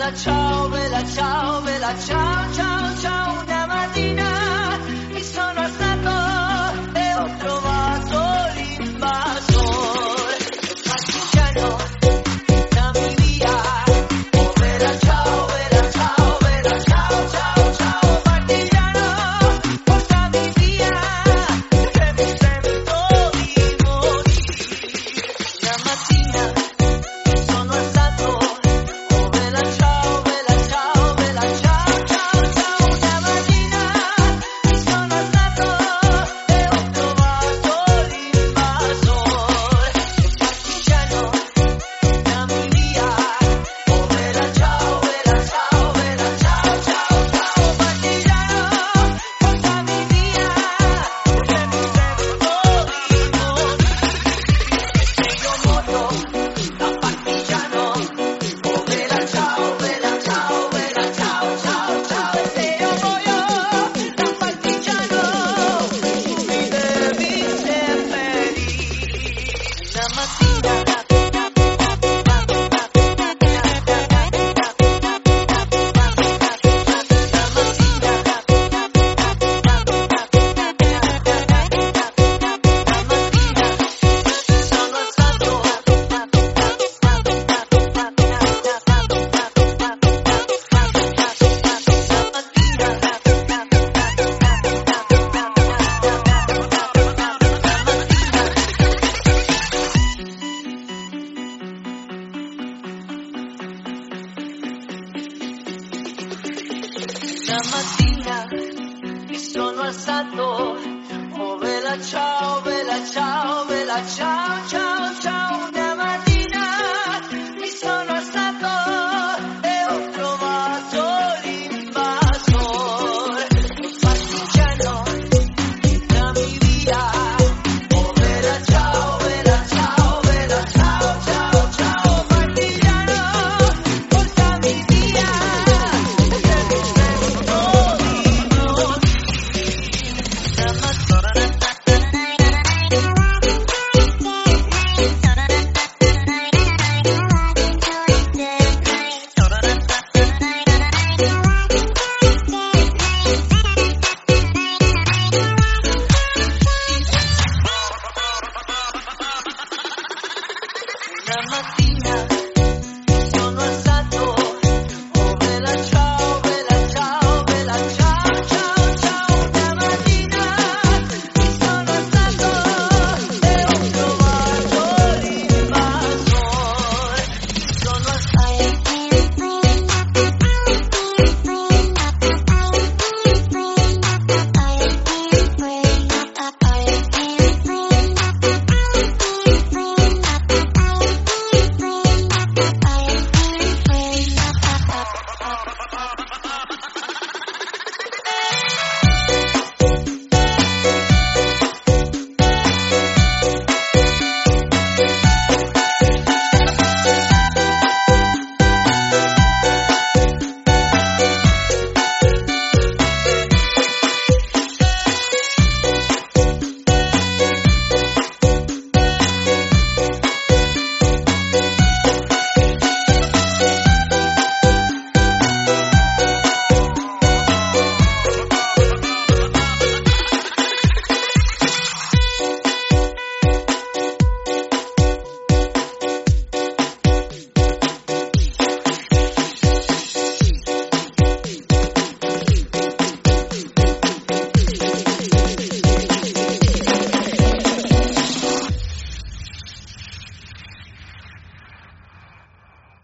bella ciao, bella ciao, bella ciao, ciao, ciao, una mattina. Mi sono alzata Una mattina mi sono alzato, oh vela ciao, vela ciao, vela ciao, ciao.